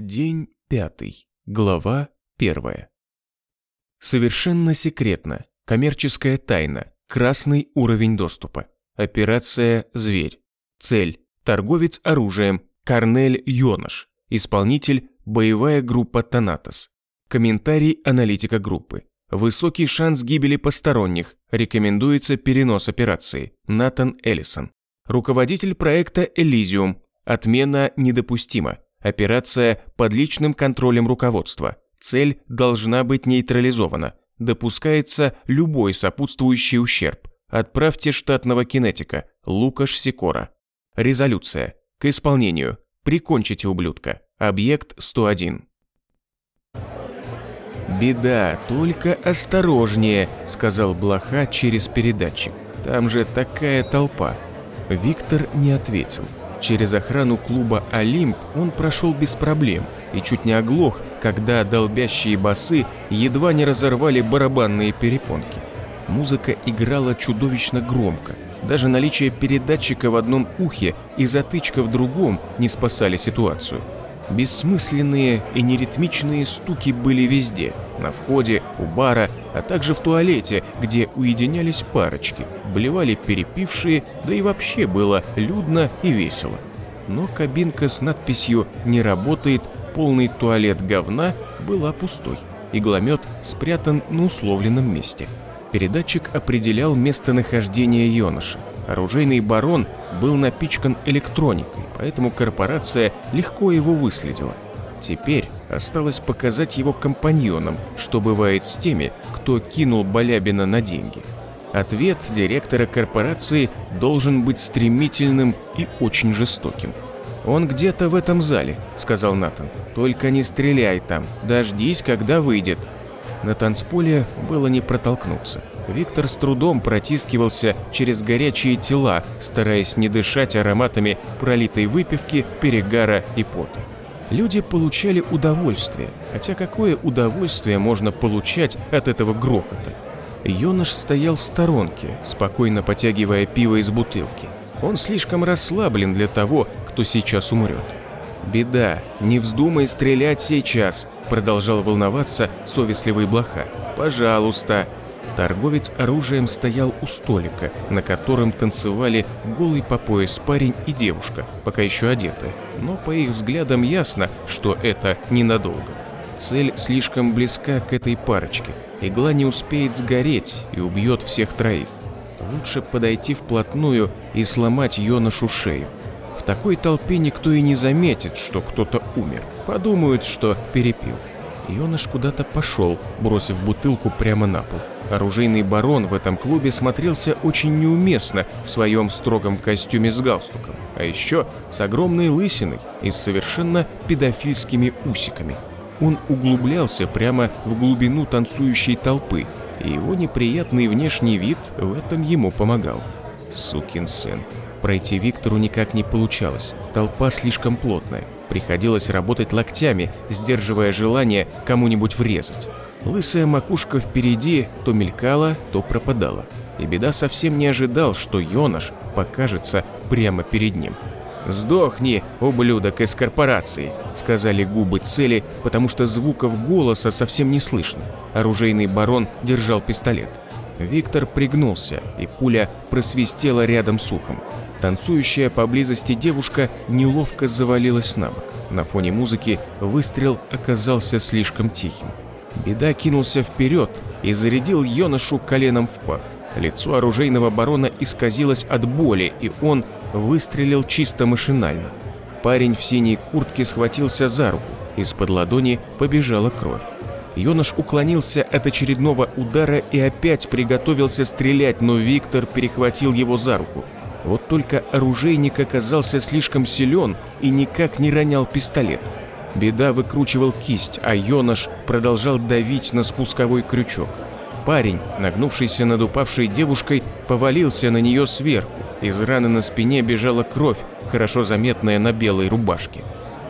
День пятый. Глава первая. Совершенно секретно. Коммерческая тайна. Красный уровень доступа. Операция «Зверь». Цель. Торговец оружием. Корнель Йонаш. Исполнитель. Боевая группа «Танатос». Комментарий аналитика группы. Высокий шанс гибели посторонних. Рекомендуется перенос операции. Натан Эллисон. Руководитель проекта «Элизиум». Отмена недопустима. Операция под личным контролем руководства. Цель должна быть нейтрализована. Допускается любой сопутствующий ущерб. Отправьте штатного кинетика Лукаш Сикора. Резолюция. К исполнению. Прикончите ублюдка. Объект 101. «Беда, только осторожнее», – сказал Блоха через передатчик. «Там же такая толпа». Виктор не ответил. Через охрану клуба «Олимп» он прошел без проблем и чуть не оглох, когда долбящие басы едва не разорвали барабанные перепонки. Музыка играла чудовищно громко. Даже наличие передатчика в одном ухе и затычка в другом не спасали ситуацию. Бессмысленные и неритмичные стуки были везде – на входе, у бара, а также в туалете, где уединялись парочки, блевали перепившие, да и вообще было людно и весело. Но кабинка с надписью «Не работает, полный туалет говна» была пустой. Игломет спрятан на условленном месте. Передатчик определял местонахождение Йонаша. Оружейный барон был напичкан электроникой, поэтому корпорация легко его выследила. Теперь осталось показать его компаньонам, что бывает с теми, кто кинул Балябина на деньги. Ответ директора корпорации должен быть стремительным и очень жестоким. «Он где-то в этом зале», — сказал Натан. «Только не стреляй там, дождись, когда выйдет». На танцполе было не протолкнуться. Виктор с трудом протискивался через горячие тела, стараясь не дышать ароматами пролитой выпивки, перегара и пота. Люди получали удовольствие, хотя какое удовольствие можно получать от этого грохота? Йонаш стоял в сторонке, спокойно потягивая пиво из бутылки. Он слишком расслаблен для того, кто сейчас умрет. «Беда, не вздумай стрелять сейчас», – продолжал волноваться совестливый блоха. «Пожалуйста». Торговец оружием стоял у столика, на котором танцевали голый по пояс парень и девушка, пока еще одетые. Но по их взглядам ясно, что это ненадолго. Цель слишком близка к этой парочке. Игла не успеет сгореть и убьет всех троих. Лучше подойти вплотную и сломать Йонашу шею. В такой толпе никто и не заметит, что кто-то умер. Подумают, что перепил. Йонаш куда-то пошел, бросив бутылку прямо на пол. Оружейный барон в этом клубе смотрелся очень неуместно в своем строгом костюме с галстуком, а еще с огромной лысиной и с совершенно педофильскими усиками. Он углублялся прямо в глубину танцующей толпы, и его неприятный внешний вид в этом ему помогал. Сукин сын. Пройти Виктору никак не получалось, толпа слишком плотная. Приходилось работать локтями, сдерживая желание кому-нибудь врезать. Лысая макушка впереди то мелькала, то пропадала. И беда совсем не ожидал, что Йонаш покажется прямо перед ним. «Сдохни, ублюдок из корпорации», — сказали губы цели, потому что звуков голоса совсем не слышно. Оружейный барон держал пистолет. Виктор пригнулся, и пуля просвистела рядом с ухом. Танцующая поблизости девушка неловко завалилась на бок. На фоне музыки выстрел оказался слишком тихим. Беда кинулся вперед и зарядил Йонашу коленом в пах. Лицо оружейного барона исказилось от боли, и он выстрелил чисто машинально. Парень в синей куртке схватился за руку, из-под ладони побежала кровь. Йонаш уклонился от очередного удара и опять приготовился стрелять, но Виктор перехватил его за руку. Вот только оружейник оказался слишком силен и никак не ронял пистолет. Беда выкручивал кисть, а Йонаш продолжал давить на спусковой крючок. Парень, нагнувшийся над упавшей девушкой, повалился на нее сверху. Из раны на спине бежала кровь, хорошо заметная на белой рубашке.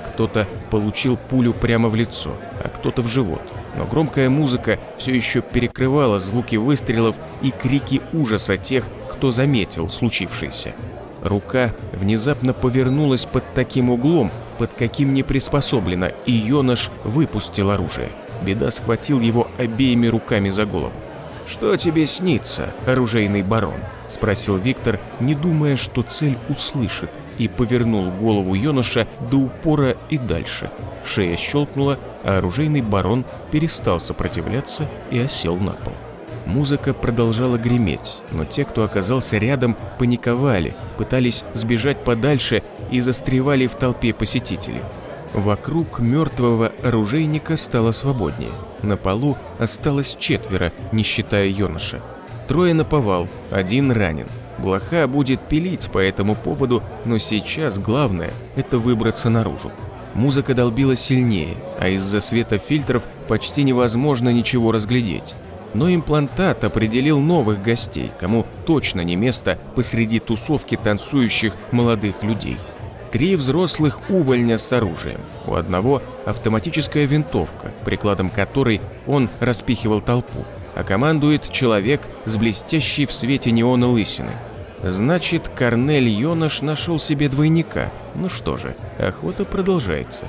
Кто-то получил пулю прямо в лицо, а кто-то в живот. Но громкая музыка все еще перекрывала звуки выстрелов и крики ужаса тех, кто заметил случившееся. Рука внезапно повернулась под таким углом, под каким не приспособлено, и Йоныш выпустил оружие. Беда схватил его обеими руками за голову. «Что тебе снится, оружейный барон?» – спросил Виктор, не думая, что цель услышит, и повернул голову юноша до упора и дальше. Шея щелкнула, а оружейный барон перестал сопротивляться и осел на пол. Музыка продолжала греметь, но те, кто оказался рядом, паниковали, пытались сбежать подальше и застревали в толпе посетителей. Вокруг мертвого оружейника стало свободнее. На полу осталось четверо, не считая юноша. Трое наповал, один ранен. Блоха будет пилить по этому поводу, но сейчас главное – это выбраться наружу. Музыка долбила сильнее, а из-за света фильтров почти невозможно ничего разглядеть. Но имплантат определил новых гостей, кому точно не место посреди тусовки танцующих молодых людей. Три взрослых увольня с оружием. У одного автоматическая винтовка, прикладом которой он распихивал толпу, а командует человек с блестящей в свете неона лысины. Значит, Корнель Йоныш нашел себе двойника. Ну что же, охота продолжается.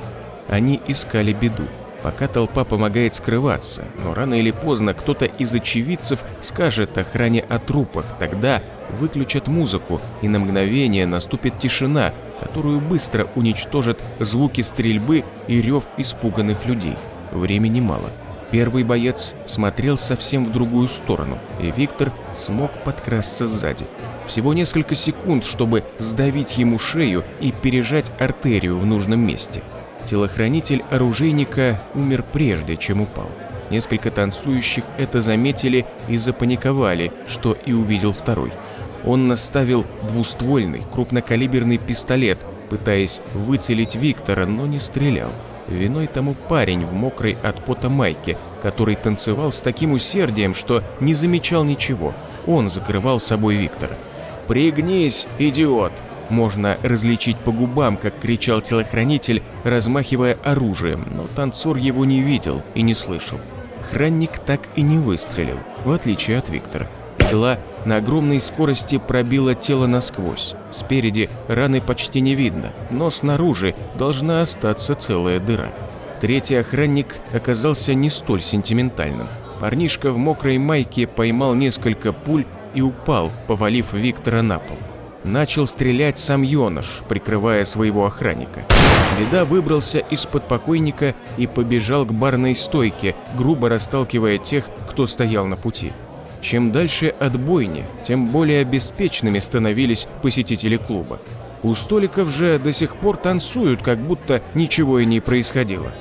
Они искали беду. Пока толпа помогает скрываться, но рано или поздно кто-то из очевидцев скажет охране о трупах, тогда выключат музыку, и на мгновение наступит тишина, которую быстро уничтожат звуки стрельбы и рев испуганных людей. Времени мало. Первый боец смотрел совсем в другую сторону, и Виктор смог подкрасться сзади. Всего несколько секунд, чтобы сдавить ему шею и пережать артерию в нужном месте. Телохранитель оружейника умер прежде, чем упал. Несколько танцующих это заметили и запаниковали, что и увидел второй. Он наставил двуствольный крупнокалиберный пистолет, пытаясь выцелить Виктора, но не стрелял. Виной тому парень в мокрой от пота майке, который танцевал с таким усердием, что не замечал ничего. Он закрывал собой Виктора. «Пригнись, идиот!» Можно различить по губам, как кричал телохранитель, размахивая оружием, но танцор его не видел и не слышал. Охранник так и не выстрелил, в отличие от Виктора. Игла на огромной скорости пробила тело насквозь. Спереди раны почти не видно, но снаружи должна остаться целая дыра. Третий охранник оказался не столь сентиментальным. Парнишка в мокрой майке поймал несколько пуль и упал, повалив Виктора на пол. Начал стрелять сам Йоныш, прикрывая своего охранника. Беда выбрался из-под покойника и побежал к барной стойке, грубо расталкивая тех, кто стоял на пути. Чем дальше от бойни, тем более обеспеченными становились посетители клуба. У столиков же до сих пор танцуют, как будто ничего и не происходило.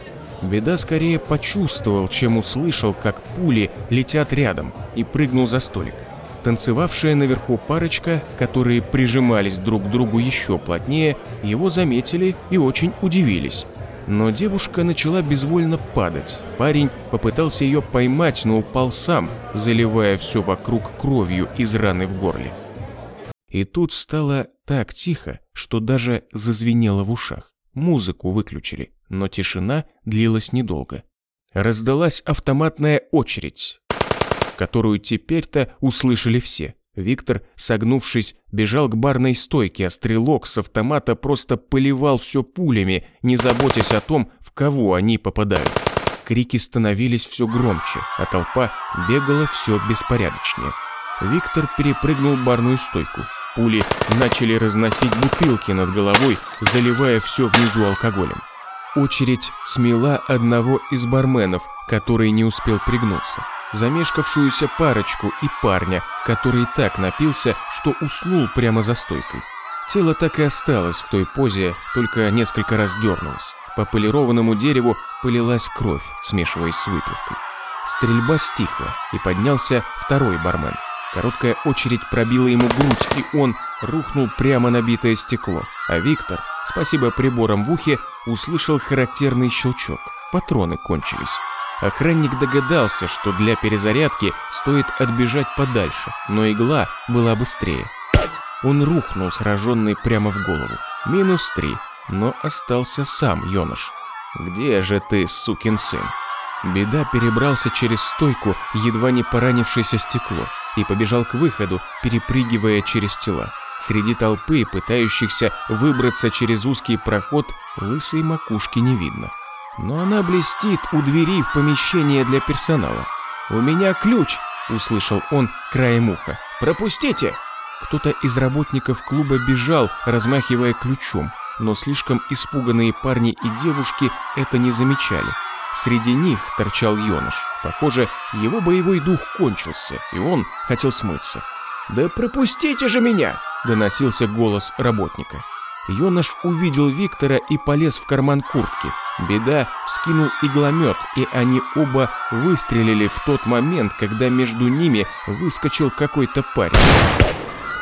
Беда скорее почувствовал, чем услышал, как пули летят рядом, и прыгнул за столик. Танцевавшая наверху парочка, которые прижимались друг к другу еще плотнее, его заметили и очень удивились. Но девушка начала безвольно падать. Парень попытался ее поймать, но упал сам, заливая все вокруг кровью из раны в горле. И тут стало так тихо, что даже зазвенело в ушах. Музыку выключили, но тишина длилась недолго. Раздалась автоматная очередь, которую теперь-то услышали все. Виктор, согнувшись, бежал к барной стойке, а стрелок с автомата просто поливал все пулями, не заботясь о том, в кого они попадают. Крики становились все громче, а толпа бегала все беспорядочнее. Виктор перепрыгнул барную стойку. Пули начали разносить бутылки над головой, заливая все внизу алкоголем. Очередь смела одного из барменов, который не успел пригнуться замешкавшуюся парочку и парня, который так напился, что уснул прямо за стойкой. Тело так и осталось в той позе, только несколько раз дернулось. По полированному дереву полилась кровь, смешиваясь с выпивкой. Стрельба стихла, и поднялся второй бармен. Короткая очередь пробила ему грудь, и он рухнул прямо на битое стекло. А Виктор, спасибо приборам в ухе, услышал характерный щелчок. Патроны кончились. Охранник догадался, что для перезарядки стоит отбежать подальше, но игла была быстрее. Он рухнул, сраженный прямо в голову. Минус три, но остался сам Йоныш. «Где же ты, сукин сын?» Беда перебрался через стойку, едва не поранившееся стекло, и побежал к выходу, перепрыгивая через тела. Среди толпы, пытающихся выбраться через узкий проход, лысой макушки не видно. Но она блестит у двери в помещение для персонала. «У меня ключ!» – услышал он краем уха. «Пропустите!» Кто-то из работников клуба бежал, размахивая ключом, но слишком испуганные парни и девушки это не замечали. Среди них торчал Йоныш. Похоже, его боевой дух кончился, и он хотел смыться. «Да пропустите же меня!» – доносился голос работника. Йоныш увидел Виктора и полез в карман куртки. Беда вскинул игломет, и они оба выстрелили в тот момент, когда между ними выскочил какой-то парень.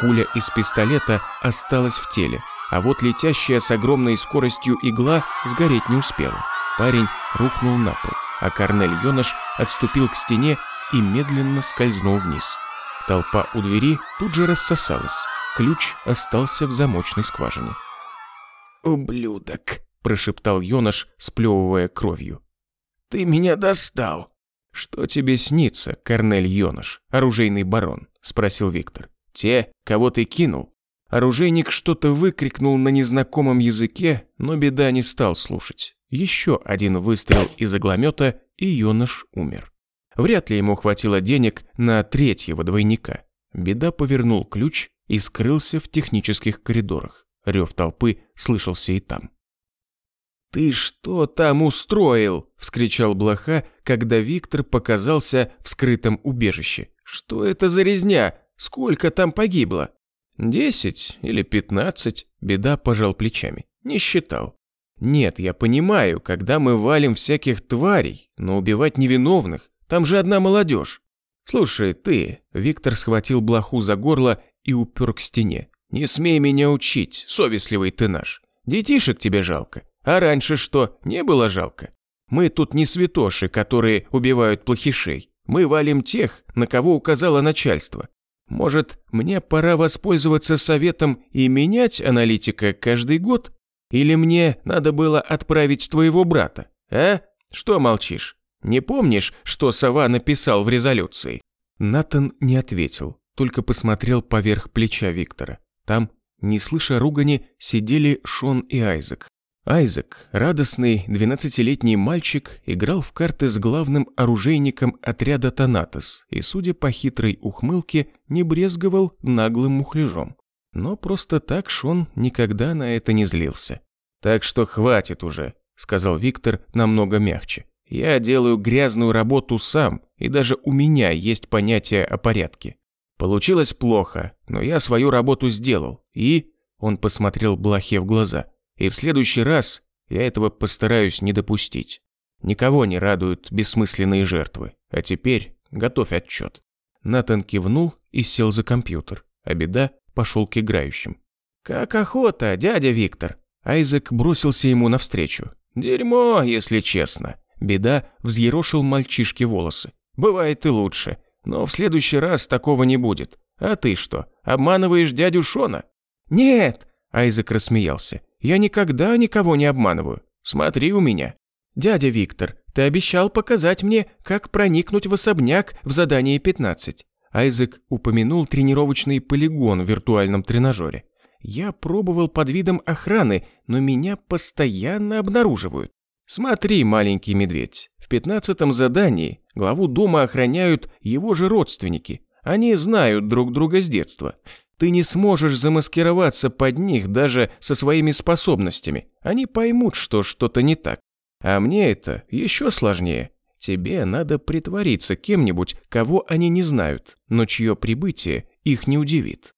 Пуля из пистолета осталась в теле, а вот летящая с огромной скоростью игла сгореть не успела. Парень рухнул на пол, а Корнель Йоныш отступил к стене и медленно скользнул вниз. Толпа у двери тут же рассосалась. Ключ остался в замочной скважине. «Ублюдок!» – прошептал Йоныш, сплевывая кровью. «Ты меня достал!» «Что тебе снится, Корнель Йоныш, оружейный барон?» – спросил Виктор. «Те, кого ты кинул?» Оружейник что-то выкрикнул на незнакомом языке, но беда не стал слушать. Еще один выстрел из огломета, и юнош умер. Вряд ли ему хватило денег на третьего двойника. Беда повернул ключ и скрылся в технических коридорах. Рев толпы слышался и там. «Ты что там устроил?» – вскричал Блоха, когда Виктор показался в скрытом убежище. «Что это за резня? Сколько там погибло?» «Десять или пятнадцать?» – Беда пожал плечами. «Не считал. Нет, я понимаю, когда мы валим всяких тварей, но убивать невиновных, там же одна молодежь. Слушай, ты, Виктор схватил блоху за горло и упер к стене. Не смей меня учить, совестливый ты наш. Детишек тебе жалко. А раньше что, не было жалко? Мы тут не святоши, которые убивают плохишей. Мы валим тех, на кого указало начальство. Может, мне пора воспользоваться советом и менять аналитика каждый год? Или мне надо было отправить твоего брата? А? Что молчишь? Не помнишь, что Сова написал в резолюции?» Натан не ответил, только посмотрел поверх плеча Виктора. Там, не слыша ругани, сидели Шон и Айзек. Айзек, радостный двенадцатилетний мальчик, играл в карты с главным оружейником отряда Танатос и, судя по хитрой ухмылке, не брезговал наглым мухляжом. Но просто так Шон никогда на это не злился. «Так что хватит уже», — сказал Виктор намного мягче. «Я делаю грязную работу сам, и даже у меня есть понятие о порядке. Получилось плохо, но я свою работу сделал, и...» Он посмотрел Блахе в глаза. «И в следующий раз я этого постараюсь не допустить. Никого не радуют бессмысленные жертвы. А теперь готовь отчет». Натан кивнул и сел за компьютер, а беда пошел к играющим. «Как охота, дядя Виктор!» Айзек бросился ему навстречу. «Дерьмо, если честно». Беда взъерошил мальчишке волосы. «Бывает и лучше, но в следующий раз такого не будет. А ты что, обманываешь дядю Шона?» «Нет!» – Айзек рассмеялся. «Я никогда никого не обманываю. Смотри у меня». «Дядя Виктор, ты обещал показать мне, как проникнуть в особняк в задании 15». Айзек упомянул тренировочный полигон в виртуальном тренажере. Я пробовал под видом охраны, но меня постоянно обнаруживают. Смотри, маленький медведь, в пятнадцатом задании главу дома охраняют его же родственники. Они знают друг друга с детства. Ты не сможешь замаскироваться под них даже со своими способностями. Они поймут, что что-то не так. А мне это еще сложнее. Тебе надо притвориться кем-нибудь, кого они не знают, но чье прибытие их не удивит.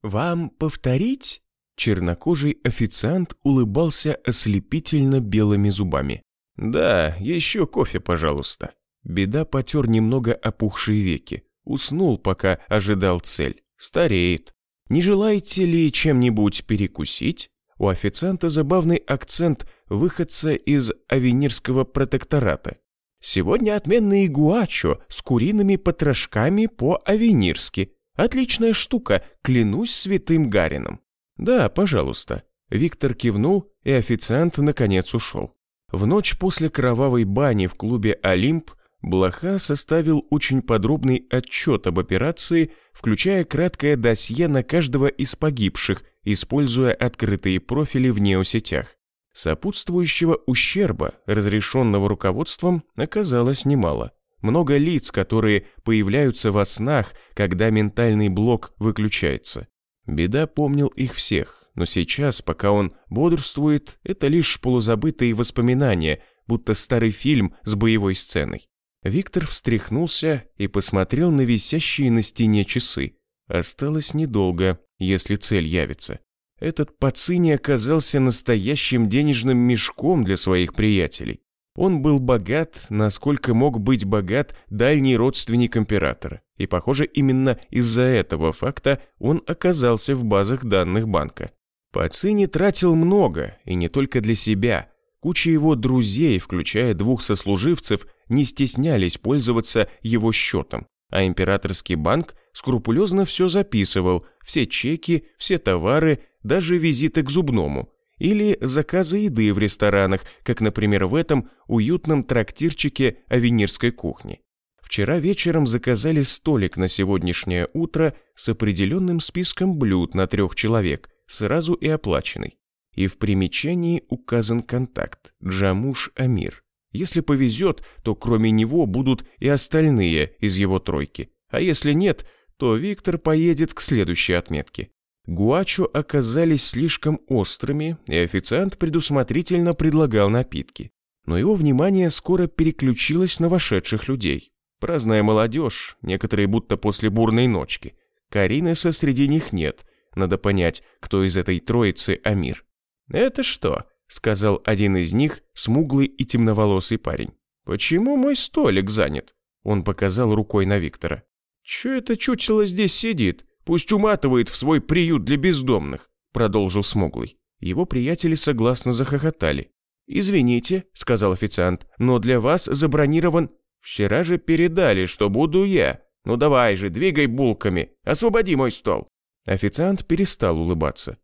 «Вам повторить?» Чернокожий официант улыбался ослепительно белыми зубами. «Да, еще кофе, пожалуйста». Беда потер немного опухшие веки. Уснул, пока ожидал цель. Стареет. «Не желаете ли чем-нибудь перекусить?» У официанта забавный акцент выходца из авенирского протектората. «Сегодня отменный гуачо с куриными потрошками по-авенирски. Отличная штука, клянусь святым Гарином. Да, пожалуйста. Виктор кивнул, и официант наконец ушел. В ночь после кровавой бани в клубе «Олимп» Блоха составил очень подробный отчет об операции, включая краткое досье на каждого из погибших, используя открытые профили в неосетях. Сопутствующего ущерба, разрешенного руководством, оказалось немало. Много лиц, которые появляются во снах, когда ментальный блок выключается. Беда помнил их всех, но сейчас, пока он бодрствует, это лишь полузабытые воспоминания, будто старый фильм с боевой сценой. Виктор встряхнулся и посмотрел на висящие на стене часы. Осталось недолго, если цель явится. Этот Пацини оказался настоящим денежным мешком для своих приятелей. Он был богат, насколько мог быть богат дальний родственник императора. И, похоже, именно из-за этого факта он оказался в базах данных банка. Пацини тратил много, и не только для себя. Куча его друзей, включая двух сослуживцев, не стеснялись пользоваться его счетом, а императорский банк скрупулезно все записывал, все чеки, все товары, даже визиты к зубному, или заказы еды в ресторанах, как, например, в этом уютном трактирчике авенирской кухни. Вчера вечером заказали столик на сегодняшнее утро с определенным списком блюд на трех человек, сразу и оплаченный. И в примечании указан контакт – Джамуш Амир. Если повезет, то кроме него будут и остальные из его тройки. А если нет, то Виктор поедет к следующей отметке. Гуачо оказались слишком острыми, и официант предусмотрительно предлагал напитки. Но его внимание скоро переключилось на вошедших людей. Праздная молодежь, некоторые будто после бурной ночки. Каринеса среди них нет. Надо понять, кто из этой троицы Амир. «Это что?» сказал один из них, смуглый и темноволосый парень. «Почему мой столик занят?» Он показал рукой на Виктора. «Чё это чучело здесь сидит? Пусть уматывает в свой приют для бездомных», продолжил смуглый. Его приятели согласно захохотали. «Извините», — сказал официант, «но для вас забронирован...» «Вчера же передали, что буду я. Ну давай же, двигай булками, освободи мой стол». Официант перестал улыбаться.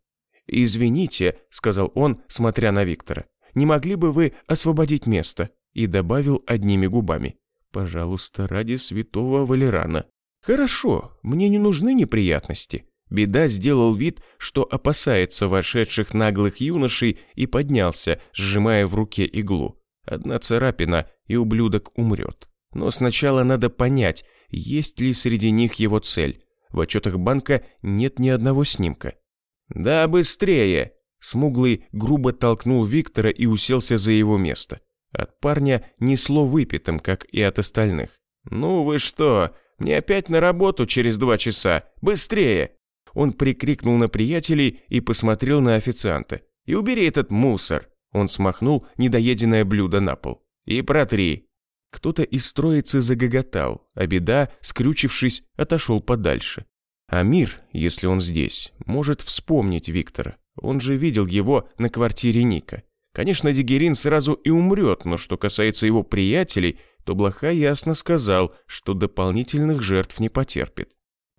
«Извините», — сказал он, смотря на Виктора, «не могли бы вы освободить место?» И добавил одними губами. «Пожалуйста, ради святого Валерана». «Хорошо, мне не нужны неприятности». Беда сделал вид, что опасается вошедших наглых юношей и поднялся, сжимая в руке иглу. Одна царапина, и ублюдок умрет. Но сначала надо понять, есть ли среди них его цель. В отчетах банка нет ни одного снимка. «Да быстрее!» Смуглый грубо толкнул Виктора и уселся за его место. От парня несло выпитым, как и от остальных. «Ну вы что, мне опять на работу через два часа! Быстрее!» Он прикрикнул на приятелей и посмотрел на официанта. «И убери этот мусор!» Он смахнул недоеденное блюдо на пол. «И протри!» Кто-то из троицы загоготал, а беда, скрючившись, отошел подальше. Амир, если он здесь, может вспомнить Виктора. Он же видел его на квартире Ника. Конечно, Дигерин сразу и умрет, но что касается его приятелей, то Блоха ясно сказал, что дополнительных жертв не потерпит.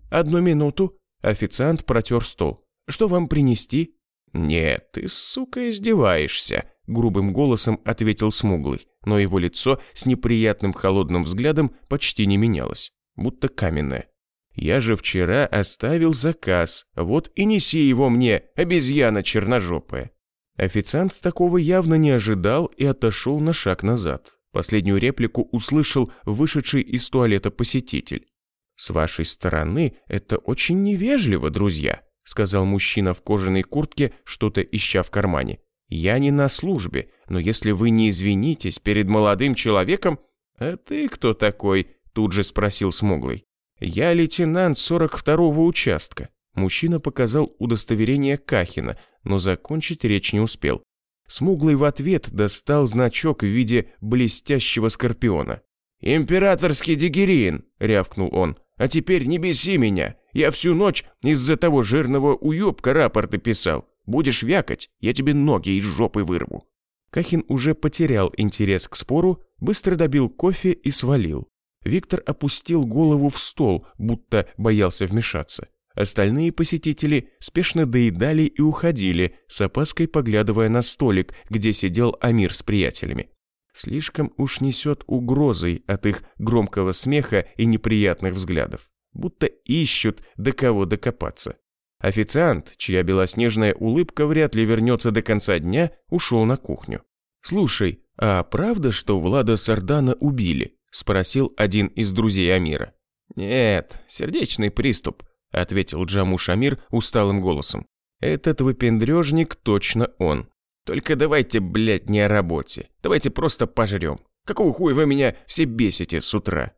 «Одну минуту». Официант протер стол. «Что вам принести?» «Нет, ты, сука, издеваешься», — грубым голосом ответил Смуглый, но его лицо с неприятным холодным взглядом почти не менялось, будто каменное. Я же вчера оставил заказ, вот и неси его мне, обезьяна черножопая». Официант такого явно не ожидал и отошел на шаг назад. Последнюю реплику услышал вышедший из туалета посетитель. «С вашей стороны это очень невежливо, друзья», сказал мужчина в кожаной куртке, что-то ища в кармане. «Я не на службе, но если вы не извинитесь перед молодым человеком...» «А ты кто такой?» тут же спросил смуглый. «Я лейтенант 42-го участка». Мужчина показал удостоверение Кахина, но закончить речь не успел. Смуглый в ответ достал значок в виде блестящего скорпиона. «Императорский дигерин!» — рявкнул он. «А теперь не беси меня! Я всю ночь из-за того жирного уёбка рапорты писал. Будешь вякать, я тебе ноги из жопы вырву». Кахин уже потерял интерес к спору, быстро добил кофе и свалил. Виктор опустил голову в стол, будто боялся вмешаться. Остальные посетители спешно доедали и уходили, с опаской поглядывая на столик, где сидел Амир с приятелями. Слишком уж несет угрозой от их громкого смеха и неприятных взглядов. Будто ищут, до кого докопаться. Официант, чья белоснежная улыбка вряд ли вернется до конца дня, ушел на кухню. «Слушай, а правда, что Влада Сардана убили?» – спросил один из друзей Амира. «Нет, сердечный приступ», – ответил Джаму Шамир усталым голосом. «Этот выпендрежник точно он. Только давайте, блядь, не о работе. Давайте просто пожрем. Какого хуя вы меня все бесите с утра?»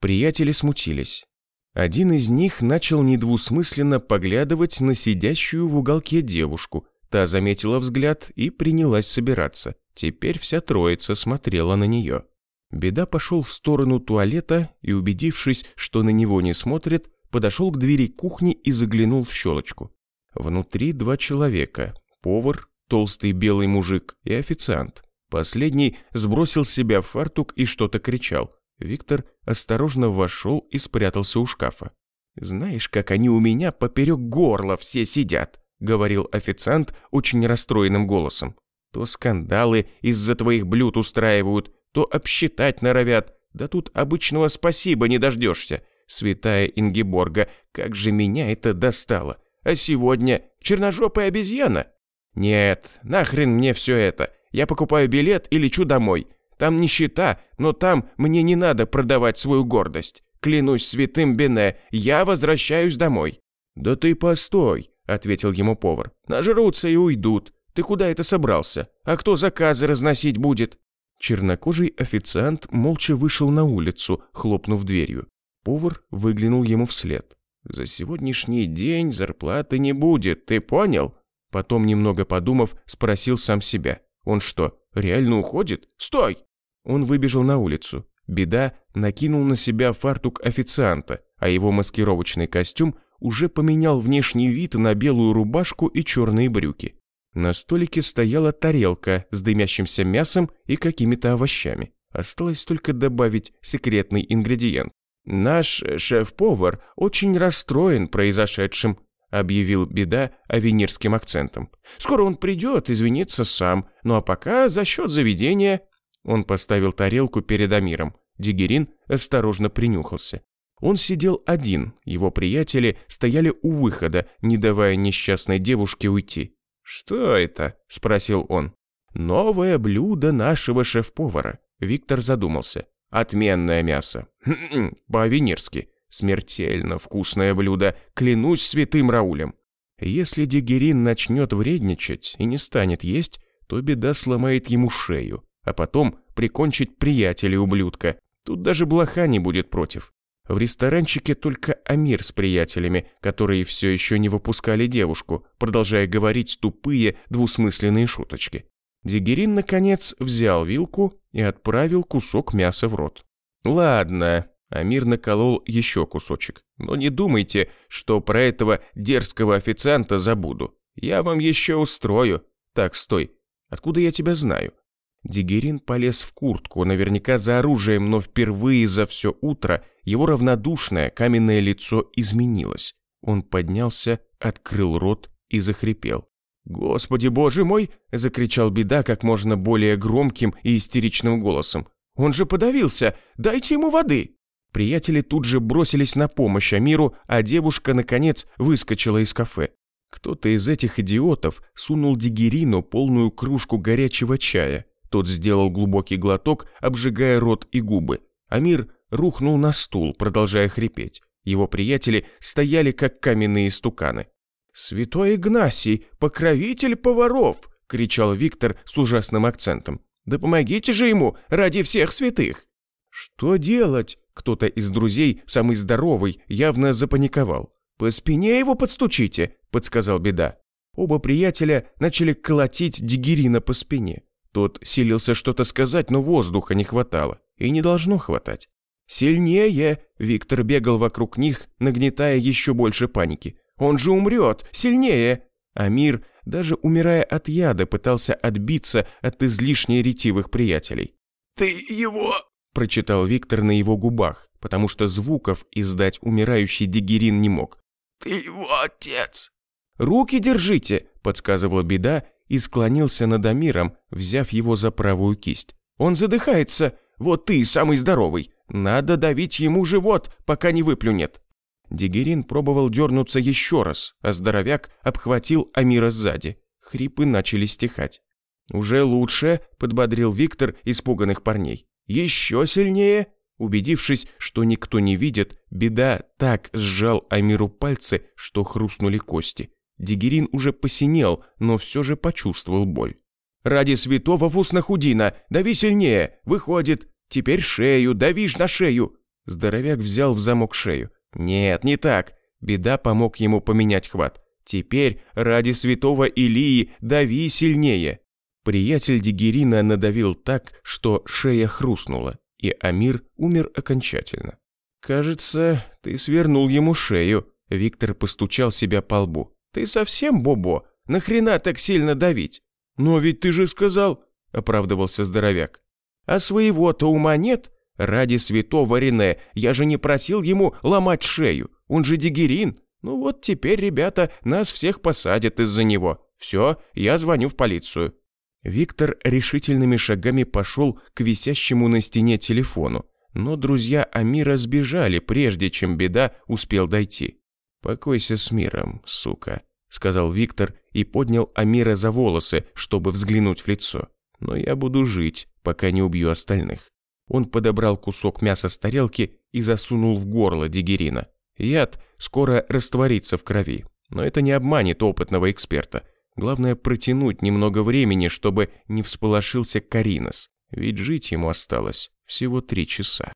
Приятели смутились. Один из них начал недвусмысленно поглядывать на сидящую в уголке девушку. Та заметила взгляд и принялась собираться. Теперь вся троица смотрела на нее. Беда пошел в сторону туалета и, убедившись, что на него не смотрят, подошел к двери кухни и заглянул в щелочку. Внутри два человека. Повар, толстый белый мужик и официант. Последний сбросил с себя фартук и что-то кричал. Виктор осторожно вошел и спрятался у шкафа. «Знаешь, как они у меня поперек горла все сидят», говорил официант очень расстроенным голосом. «То скандалы из-за твоих блюд устраивают, то обсчитать норовят. Да тут обычного спасибо не дождешься. Святая Ингеборга, как же меня это достало. А сегодня черножопая обезьяна? Нет, нахрен мне все это. Я покупаю билет и лечу домой. Там нищета, но там мне не надо продавать свою гордость. Клянусь святым Бене, я возвращаюсь домой». «Да ты постой», — ответил ему повар. «Нажрутся и уйдут. Ты куда это собрался? А кто заказы разносить будет?» Чернокожий официант молча вышел на улицу, хлопнув дверью. Повар выглянул ему вслед. «За сегодняшний день зарплаты не будет, ты понял?» Потом, немного подумав, спросил сам себя. «Он что, реально уходит? Стой!» Он выбежал на улицу. Беда накинул на себя фартук официанта, а его маскировочный костюм уже поменял внешний вид на белую рубашку и черные брюки. На столике стояла тарелка с дымящимся мясом и какими-то овощами. Осталось только добавить секретный ингредиент. «Наш шеф-повар очень расстроен произошедшим», объявил Беда авенирским акцентом. «Скоро он придет, извиниться сам, ну а пока за счет заведения он поставил тарелку перед Амиром. Дигерин осторожно принюхался. Он сидел один, его приятели стояли у выхода, не давая несчастной девушке уйти. «Что это?» – спросил он. «Новое блюдо нашего шеф-повара», – Виктор задумался. «Отменное мясо. По-авенирски. Смертельно вкусное блюдо, клянусь святым Раулем. Если Дигерин начнет вредничать и не станет есть, то беда сломает ему шею а потом прикончить приятеля ублюдка. Тут даже блоха не будет против. В ресторанчике только Амир с приятелями, которые все еще не выпускали девушку, продолжая говорить тупые двусмысленные шуточки. Дигерин, наконец, взял вилку и отправил кусок мяса в рот. «Ладно», — Амир наколол еще кусочек. «Но не думайте, что про этого дерзкого официанта забуду. Я вам еще устрою. Так, стой. Откуда я тебя знаю? Дигерин полез в куртку, наверняка за оружием, но впервые за все утро его равнодушное каменное лицо изменилось. Он поднялся, открыл рот и захрипел. «Господи, боже мой!» – закричал Беда как можно более громким и истеричным голосом. «Он же подавился! Дайте ему воды!» Приятели тут же бросились на помощь Амиру, а девушка, наконец, выскочила из кафе. Кто-то из этих идиотов сунул Дигерину полную кружку горячего чая. Тот сделал глубокий глоток, обжигая рот и губы. Амир рухнул на стул, продолжая хрипеть. Его приятели стояли, как каменные стуканы. «Святой Игнасий, покровитель поваров!» — кричал Виктор с ужасным акцентом. «Да помогите же ему, ради всех святых!» «Что делать?» Кто-то из друзей, самый здоровый, явно запаниковал. «По спине его подстучите», — подсказал Беда. Оба приятеля начали колотить Дигерина по спине. Тот силился что-то сказать, но воздуха не хватало. И не должно хватать. «Сильнее!» Виктор бегал вокруг них, нагнетая еще больше паники. «Он же умрет! Сильнее!» Амир, даже умирая от яда, пытался отбиться от излишне ретивых приятелей. «Ты его...» – прочитал Виктор на его губах, потому что звуков издать умирающий Дигерин не мог. «Ты его отец!» «Руки держите!» – подсказывала беда и склонился над Амиром, взяв его за правую кисть. Он задыхается. Вот ты самый здоровый. Надо давить ему живот, пока не выплюнет». Дигерин пробовал дернуться еще раз, а здоровяк обхватил Амира сзади. Хрипы начали стихать. «Уже лучше», — подбодрил Виктор испуганных парней. «Еще сильнее!» Убедившись, что никто не видит, беда так сжал Амиру пальцы, что хрустнули кости. Дигерин уже посинел, но все же почувствовал боль. «Ради святого Фуснахудина, дави сильнее! Выходит! Теперь шею, давишь на шею!» Здоровяк взял в замок шею. «Нет, не так!» Беда помог ему поменять хват. «Теперь ради святого Илии дави сильнее!» Приятель Дигерина надавил так, что шея хрустнула, и Амир умер окончательно. «Кажется, ты свернул ему шею», — Виктор постучал себя по лбу. «Ты совсем, Бобо? Нахрена так сильно давить?» «Но ведь ты же сказал», — оправдывался здоровяк. «А своего-то ума нет? Ради святого Рене, я же не просил ему ломать шею, он же Дигерин. Ну вот теперь, ребята, нас всех посадят из-за него. Все, я звоню в полицию». Виктор решительными шагами пошел к висящему на стене телефону, но друзья Амира сбежали, прежде чем беда успел дойти. «Покойся с миром, сука», — сказал Виктор и поднял Амира за волосы, чтобы взглянуть в лицо. «Но я буду жить, пока не убью остальных». Он подобрал кусок мяса с тарелки и засунул в горло Дигерина. Яд скоро растворится в крови, но это не обманет опытного эксперта — Главное протянуть немного времени, чтобы не всполошился Каринос, ведь жить ему осталось всего три часа.